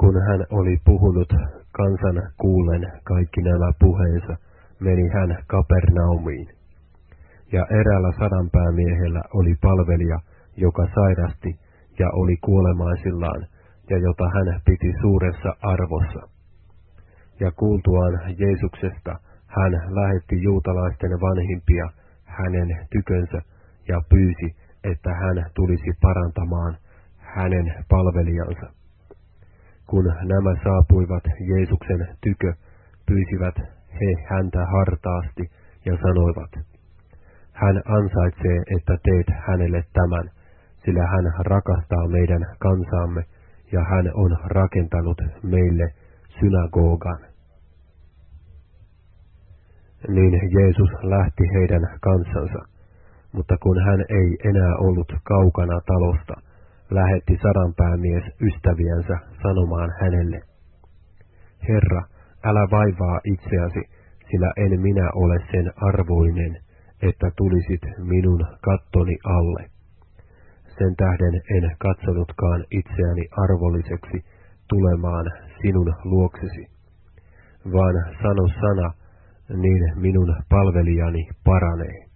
Kun hän oli puhunut kansan kuulen kaikki nämä puheensa, meni hän Kapernaumiin. Ja eräällä sadanpäämiehellä oli palvelija, joka sairasti ja oli kuolemaisillaan, ja jota hän piti suuressa arvossa. Ja kuultuaan Jeesuksesta, hän lähetti juutalaisten vanhimpia hänen tykönsä ja pyysi, että hän tulisi parantamaan hänen palvelijansa. Kun nämä saapuivat Jeesuksen tykö, pyysivät he häntä hartaasti ja sanoivat, hän ansaitsee, että teet hänelle tämän, sillä hän rakastaa meidän kansaamme ja hän on rakentanut meille synagogan. Niin Jeesus lähti heidän kansansa, mutta kun hän ei enää ollut kaukana talosta, lähetti sadanpäämies ystäviänsä sanomaan hänelle, Herra, älä vaivaa itseäsi, sillä en minä ole sen arvoinen, että tulisit minun kattoni alle. Sen tähden en katsonutkaan itseäni arvolliseksi tulemaan sinun luoksesi, vaan sano sana, niin minun palvelijani paranee.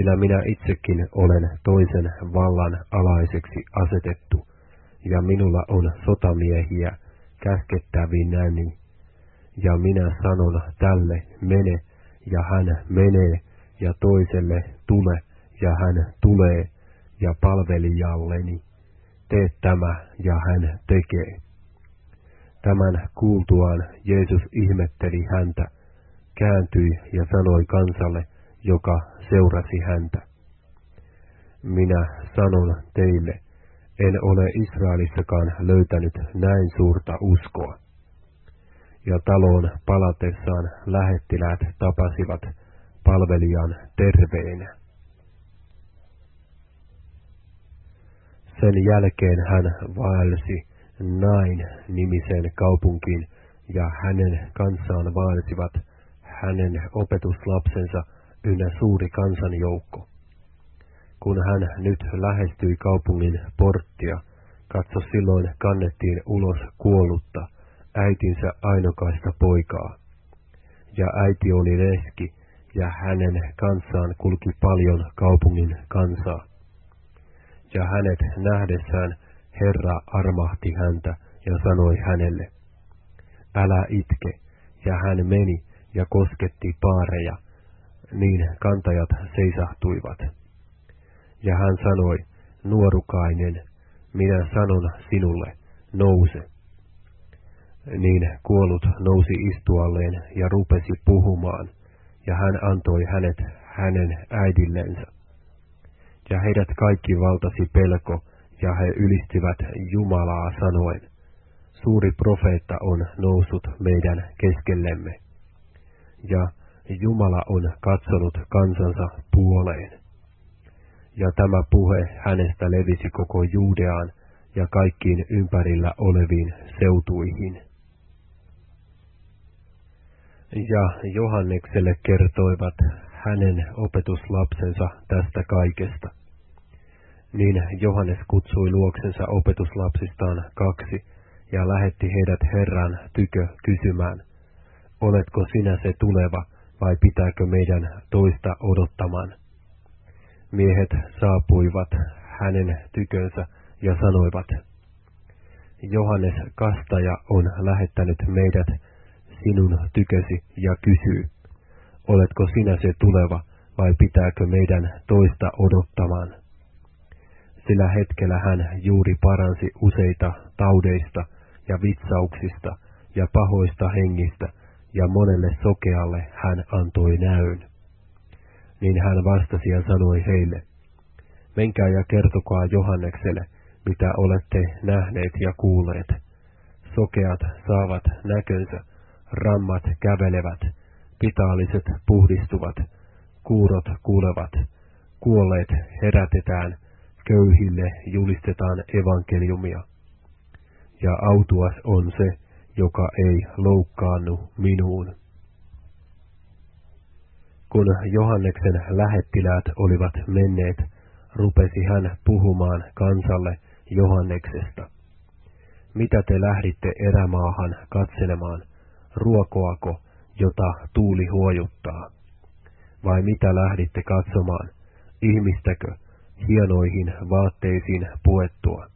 Sillä minä itsekin olen toisen vallan alaiseksi asetettu, ja minulla on sotamiehiä käskettävinäni, ja minä sanon tälle, mene, ja hän menee, ja toiselle tule, ja hän tulee, ja palvelijalleni, tee tämä, ja hän tekee. Tämän kuultuaan Jeesus ihmetteli häntä, kääntyi ja sanoi kansalle, joka seurasi häntä. Minä sanon teille, en ole Israelissakaan löytänyt näin suurta uskoa. Ja taloon palatessaan lähettiläät tapasivat palvelijan terveenä. Sen jälkeen hän vaelsi Nain nimisen kaupunkiin, ja hänen kanssaan vaelsivat hänen opetuslapsensa ynnä suuri kansanjoukko. Kun hän nyt lähestyi kaupungin porttia, katso silloin kannettiin ulos kuollutta, äitinsä ainokaista poikaa. Ja äiti oli leski, ja hänen kanssaan kulki paljon kaupungin kansaa. Ja hänet nähdessään Herra armahti häntä ja sanoi hänelle, älä itke, ja hän meni ja kosketti paareja, niin kantajat seisahtuivat. Ja hän sanoi, nuorukainen, minä sanon sinulle, nouse. Niin kuollut nousi istualleen ja rupesi puhumaan, ja hän antoi hänet hänen äidillensä. Ja heidät kaikki valtasi pelko, ja he ylistivät Jumalaa sanoen, suuri profeetta on noussut meidän keskellemme. Ja Jumala on katsonut kansansa puoleen. Ja tämä puhe hänestä levisi koko Juudeaan ja kaikkiin ympärillä oleviin seutuihin. Ja Johannekselle kertoivat hänen opetuslapsensa tästä kaikesta. Niin Johannes kutsui luoksensa opetuslapsistaan kaksi ja lähetti heidät Herran tykö kysymään, oletko sinä se tuleva, vai pitääkö meidän toista odottamaan? Miehet saapuivat hänen tykönsä ja sanoivat, Johannes Kastaja on lähettänyt meidät sinun tykösi ja kysyy, oletko sinä se tuleva vai pitääkö meidän toista odottamaan? Sillä hetkellä hän juuri paransi useita taudeista ja vitsauksista ja pahoista hengistä, ja monelle sokealle hän antoi näyn. Niin hän vastasi ja sanoi heille, menkää ja kertokaa Johannekselle, mitä olette nähneet ja kuulleet. Sokeat saavat näkönsä, rammat kävelevät, pitaaliset puhdistuvat, kuurot kuulevat, kuolleet herätetään, köyhille julistetaan evankeliumia. Ja autuas on se, joka ei loukkaannu minuun. Kun Johanneksen lähettiläät olivat menneet, rupesi hän puhumaan kansalle Johanneksesta. mitä te lähditte erämaahan katselemaan, ruokoako, jota tuuli huojuttaa? Vai mitä lähditte katsomaan, ihmistäkö, hienoihin vaatteisiin puettua?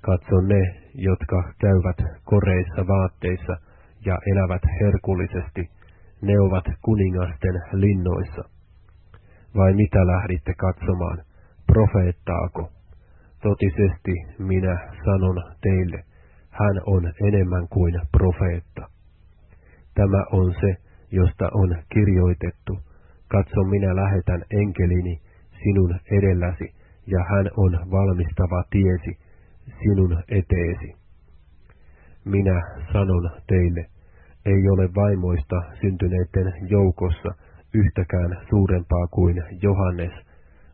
Katso ne, jotka käyvät koreissa vaatteissa ja elävät herkullisesti, ne ovat kuningasten linnoissa. Vai mitä lähditte katsomaan, profeettaako? Totisesti minä sanon teille, hän on enemmän kuin profeetta. Tämä on se, josta on kirjoitettu. Katso, minä lähetän enkelini sinun edelläsi, ja hän on valmistava tiesi sinun eteesi. Minä sanon teille, ei ole vaimoista syntyneiden joukossa yhtäkään suurempaa kuin Johannes,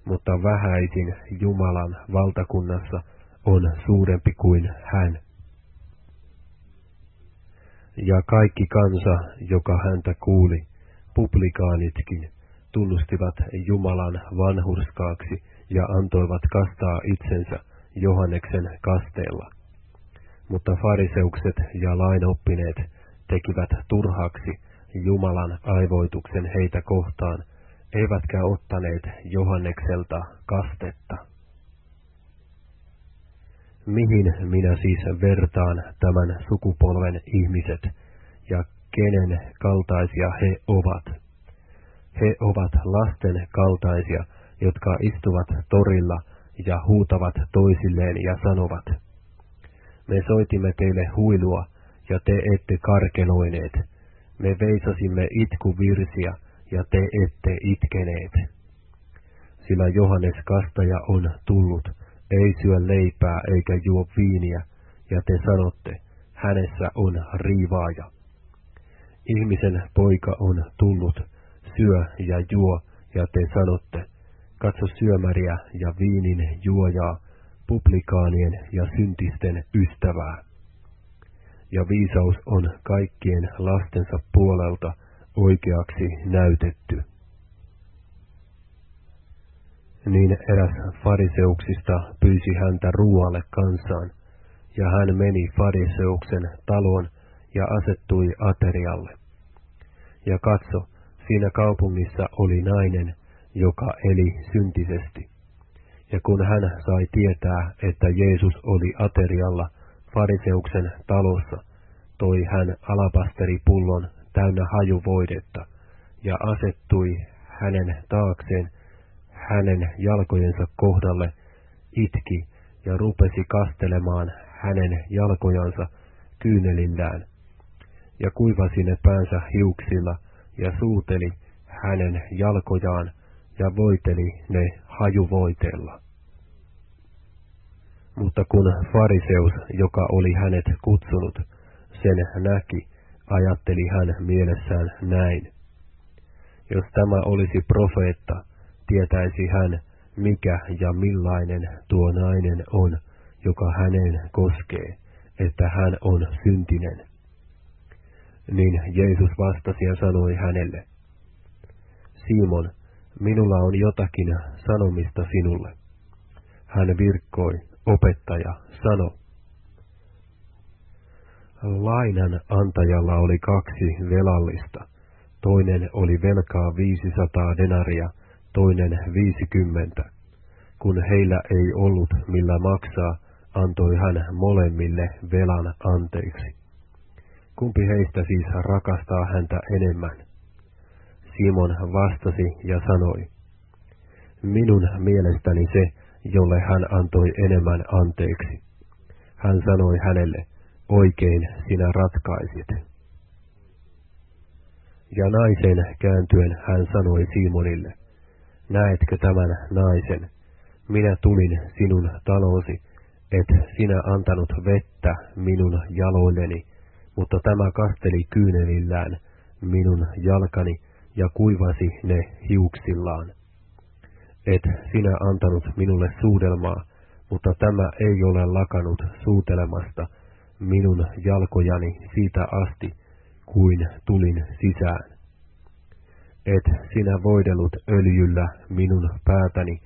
mutta vähäisin Jumalan valtakunnassa on suurempi kuin hän. Ja kaikki kansa, joka häntä kuuli, publikaanitkin, tunnustivat Jumalan vanhurskaaksi ja antoivat kastaa itsensä Johanneksen kasteella. Mutta fariseukset ja lainoppineet tekivät turhaksi Jumalan aivoituksen heitä kohtaan, eivätkä ottaneet Johannekselta kastetta. Mihin minä siis vertaan tämän sukupolven ihmiset, ja kenen kaltaisia he ovat? He ovat lasten kaltaisia, jotka istuvat torilla ja huutavat toisilleen ja sanovat, me soitimme teille huilua, ja te ette karkeloineet. Me veisasimme itkuvirsiä, ja te ette itkeneet. Sillä Johannes Kastaja on tullut, ei syö leipää eikä juo viiniä, ja te sanotte, hänessä on riivaaja. Ihmisen poika on tullut, syö ja juo, ja te sanotte, katso syömäriä ja viinin juojaa, publikaanien ja syntisten ystävää. Ja viisaus on kaikkien lastensa puolelta oikeaksi näytetty. Niin eräs fariseuksista pyysi häntä ruoalle kansaan, ja hän meni fariseuksen taloon ja asettui aterialle. Ja katso, siinä kaupungissa oli nainen, joka eli syntisesti. Ja kun hän sai tietää, että Jeesus oli aterialla fariseuksen talossa, toi hän alapasteripullon täynnä hajuvoidetta ja asettui hänen taakseen hänen jalkojensa kohdalle, itki ja rupesi kastelemaan hänen jalkojansa kyynelillään ja kuivasi ne päänsä hiuksilla ja suuteli hänen jalkojaan ja voiteli ne hajuvoiteella. Mutta kun fariseus, joka oli hänet kutsunut, sen näki, ajatteli hän mielessään näin. Jos tämä olisi profeetta, tietäisi hän, mikä ja millainen tuo nainen on, joka hänen koskee, että hän on syntinen. Niin Jeesus vastasi ja sanoi hänelle, Simon, minulla on jotakin sanomista sinulle. Hän virkkoi, opettaja, sano. Lainan antajalla oli kaksi velallista. Toinen oli velkaa 500 denaria, toinen 50. Kun heillä ei ollut millä maksaa, antoi hän molemmille velan anteeksi. Kumpi heistä siis rakastaa häntä enemmän? Simon vastasi ja sanoi, Minun mielestäni se, jolle hän antoi enemmän anteeksi. Hän sanoi hänelle, oikein sinä ratkaisit. Ja naisen kääntyen hän sanoi Simonille, näetkö tämän naisen? Minä tulin sinun talosi, et sinä antanut vettä minun jaloilleni, mutta tämä kasteli kyynelillään minun jalkani ja kuivasi ne hiuksillaan. Et sinä antanut minulle suudelmaa, mutta tämä ei ole lakanut suutelemasta minun jalkojani siitä asti, kuin tulin sisään. Et sinä voidellut öljyllä minun päätäni,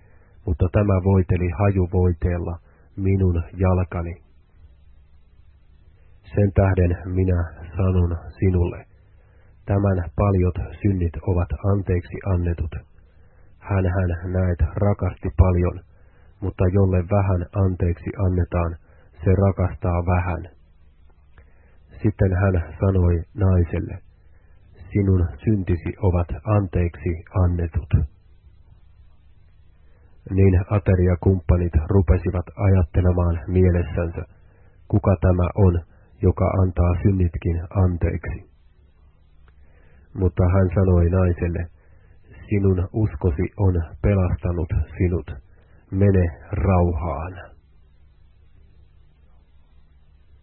mutta tämä voiteli hajuvoiteella minun jalkani. Sen tähden minä sanon sinulle, tämän paljot synnit ovat anteeksi annetut. Hän hän näet rakasti paljon, mutta jolle vähän anteeksi annetaan, se rakastaa vähän. Sitten hän sanoi naiselle, sinun syntisi ovat anteeksi annetut. Niin ateriakumppanit rupesivat ajattelemaan mielessänsä, kuka tämä on, joka antaa synnitkin anteeksi. Mutta hän sanoi naiselle, sinun uskosi on pelastanut sinut, mene rauhaan.